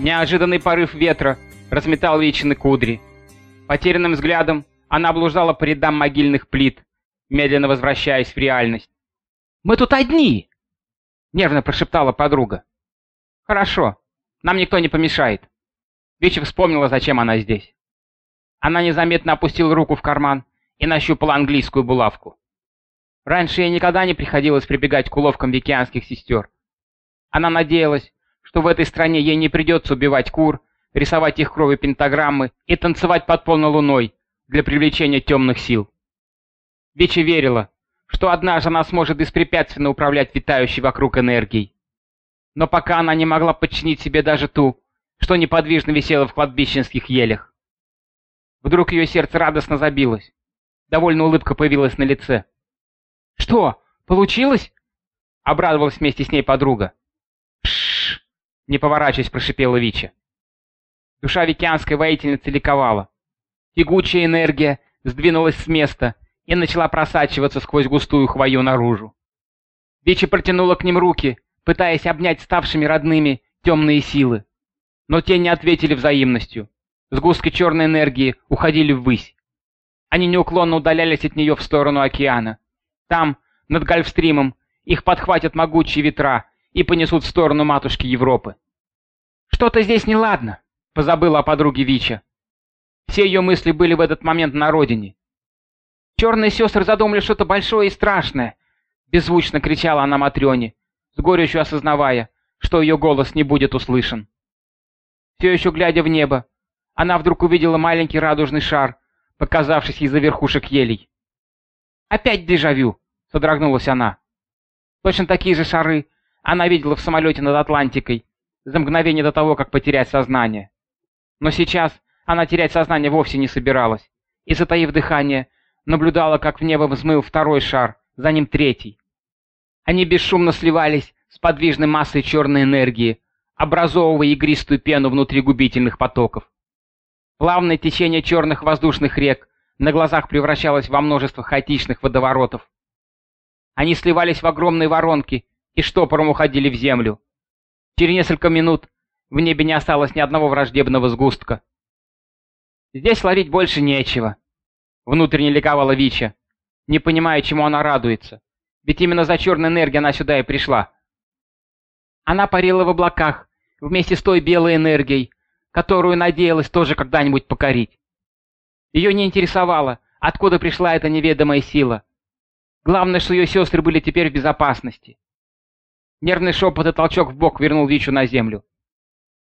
Неожиданный порыв ветра разметал Вичины кудри. Потерянным взглядом она блуждала по рядам могильных плит, медленно возвращаясь в реальность. «Мы тут одни!» — нервно прошептала подруга. «Хорошо, нам никто не помешает». Вичи вспомнила, зачем она здесь. Она незаметно опустила руку в карман и нащупала английскую булавку. Раньше ей никогда не приходилось прибегать к уловкам викианских сестер. Она надеялась, что в этой стране ей не придется убивать кур, рисовать их кровью пентаграммы и танцевать под полной луной для привлечения темных сил. Вечи верила, что однажды она сможет беспрепятственно управлять витающей вокруг энергией. Но пока она не могла подчинить себе даже ту, что неподвижно висела в кладбищенских елях. Вдруг ее сердце радостно забилось. Довольно улыбка появилась на лице. «Что, получилось?» — обрадовалась вместе с ней подруга. Не поворачиваясь, прошипела Вича. Душа викианской воительницы ликовала. Тягучая энергия сдвинулась с места и начала просачиваться сквозь густую хвою наружу. Вича протянула к ним руки, пытаясь обнять ставшими родными темные силы. Но те не ответили взаимностью. Сгустки черной энергии уходили ввысь. Они неуклонно удалялись от нее в сторону океана. Там, над Гольфстримом, их подхватят могучие ветра и понесут в сторону матушки Европы. «Что-то здесь неладно», — позабыла о подруге Вича. Все ее мысли были в этот момент на родине. «Черные сестры задумали что-то большое и страшное», — беззвучно кричала она Матрёне, с горечью осознавая, что ее голос не будет услышан. Все еще глядя в небо, она вдруг увидела маленький радужный шар, показавшийся из-за верхушек елей. «Опять дежавю!» — содрогнулась она. Точно такие же шары она видела в самолете над Атлантикой за мгновение до того, как потерять сознание. Но сейчас она терять сознание вовсе не собиралась, и, затаив дыхание, наблюдала, как в небо взмыл второй шар, за ним третий. Они бесшумно сливались с подвижной массой черной энергии, образовывая игристую пену внутри губительных потоков. Плавное течение черных воздушных рек на глазах превращалось во множество хаотичных водоворотов. Они сливались в огромные воронки и штопором уходили в землю. Через несколько минут в небе не осталось ни одного враждебного сгустка. Здесь ловить больше нечего. Внутренне ликовала Вича, не понимая, чему она радуется. Ведь именно за черной энергией она сюда и пришла. Она парила в облаках вместе с той белой энергией, которую надеялась тоже когда-нибудь покорить. Ее не интересовало, откуда пришла эта неведомая сила. Главное, что ее сестры были теперь в безопасности. Нервный шепот и толчок в бок вернул Вичу на землю.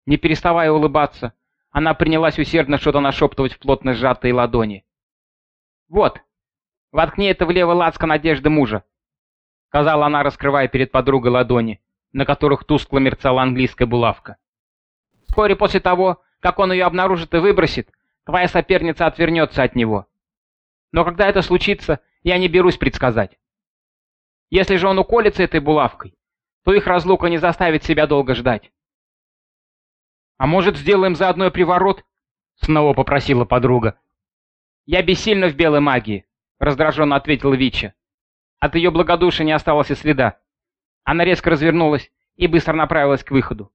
Не переставая улыбаться, она принялась усердно что-то нашептывать в плотно сжатые ладони. «Вот, воткни это в левый лацкан одежды мужа», — сказала она, раскрывая перед подругой ладони, на которых тускло мерцала английская булавка. «Вскоре после того, как он ее обнаружит и выбросит, твоя соперница отвернется от него. Но когда это случится, я не берусь предсказать. Если же он уколется этой булавкой, то их разлука не заставит себя долго ждать. «А может, сделаем заодно и приворот?» — снова попросила подруга. «Я бессильна в белой магии», — раздраженно ответила Вича. От ее благодушия не осталось и следа. Она резко развернулась и быстро направилась к выходу.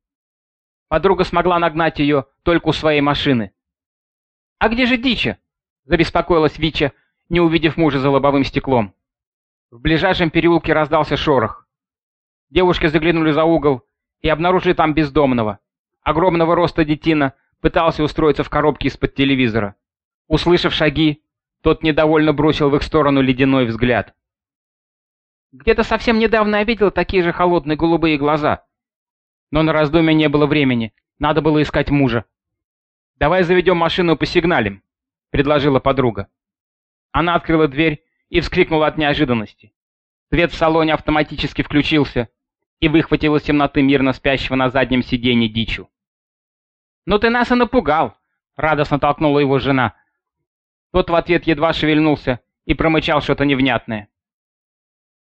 Подруга смогла нагнать ее только у своей машины. «А где же Дича?» — забеспокоилась Вича, не увидев мужа за лобовым стеклом. В ближайшем переулке раздался шорох. Девушки заглянули за угол и обнаружили там бездомного. Огромного роста детина пытался устроиться в коробке из-под телевизора. Услышав шаги, тот недовольно бросил в их сторону ледяной взгляд. Где-то совсем недавно я видел такие же холодные голубые глаза. Но на раздумье не было времени, надо было искать мужа. «Давай заведем машину и посигналим», — предложила подруга. Она открыла дверь и вскрикнула от неожиданности. Свет в салоне автоматически включился и выхватил из темноты мирно спящего на заднем сиденье дичу. «Ну ты нас и напугал!» — радостно толкнула его жена. Тот в ответ едва шевельнулся и промычал что-то невнятное.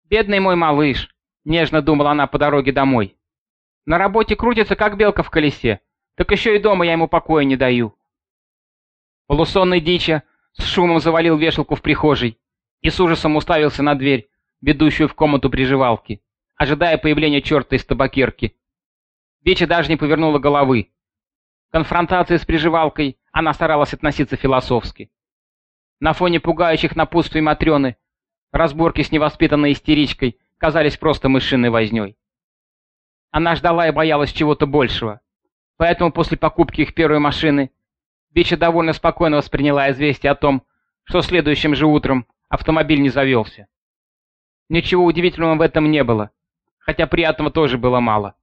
«Бедный мой малыш!» — нежно думала она по дороге домой. «На работе крутится, как белка в колесе, так еще и дома я ему покоя не даю». Полусонный дича с шумом завалил вешалку в прихожей и с ужасом уставился на дверь, ведущую в комнату приживалки, ожидая появления черта из табакерки. Веча даже не повернула головы. конфронтации с приживалкой она старалась относиться философски. На фоне пугающих напутствий Матрёны разборки с невоспитанной истеричкой казались просто мышиной вознёй. Она ждала и боялась чего-то большего, поэтому после покупки их первой машины Бича довольно спокойно восприняла известие о том, что следующим же утром автомобиль не завелся. Ничего удивительного в этом не было, хотя приятного тоже было мало.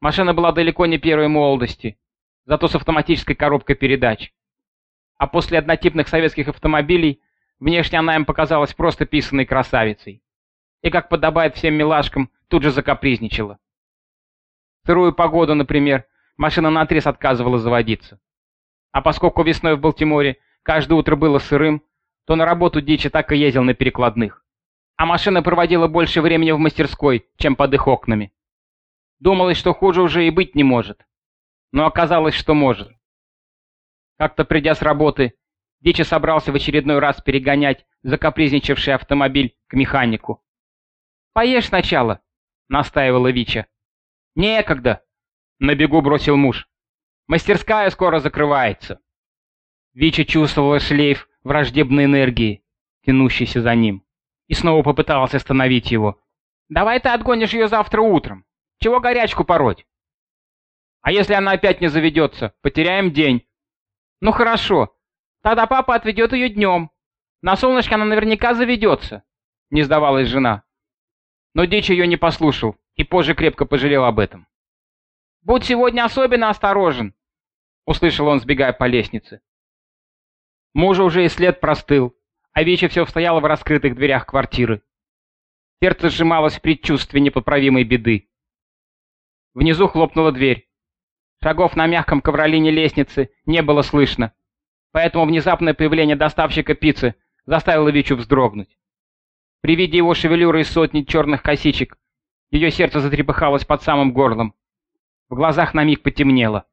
Машина была далеко не первой молодости, зато с автоматической коробкой передач. А после однотипных советских автомобилей внешне она им показалась просто писанной красавицей. И, как подобает всем милашкам, тут же закапризничала. В сырую погоду, например, машина наотрез отказывала заводиться. А поскольку весной в Балтиморе каждое утро было сырым, то на работу Дичи так и ездил на перекладных. А машина проводила больше времени в мастерской, чем под их окнами. Думалось, что хуже уже и быть не может но оказалось, что может. Как-то придя с работы, Дичи собрался в очередной раз перегонять закапризничавший автомобиль к механику. «Поешь сначала», — настаивала Вича. «Некогда», — на бегу бросил муж. «Мастерская скоро закрывается». Вича чувствовала шлейф враждебной энергии, тянущийся за ним, и снова попыталась остановить его. «Давай ты отгонишь ее завтра утром. Чего горячку пороть?» А если она опять не заведется, потеряем день. Ну хорошо, тогда папа отведет ее днем. На солнышке она наверняка заведется, не сдавалась жена. Но Дичь ее не послушал и позже крепко пожалел об этом. «Будь сегодня особенно осторожен», — услышал он, сбегая по лестнице. Мужа уже и след простыл, а Вича все стояла в раскрытых дверях квартиры. Сердце сжималось в предчувствии непоправимой беды. Внизу хлопнула дверь. Шагов на мягком ковролине лестницы не было слышно, поэтому внезапное появление доставщика пиццы заставило Вичу вздрогнуть. При виде его шевелюры из сотни черных косичек ее сердце затрепыхалось под самым горлом. В глазах на миг потемнело.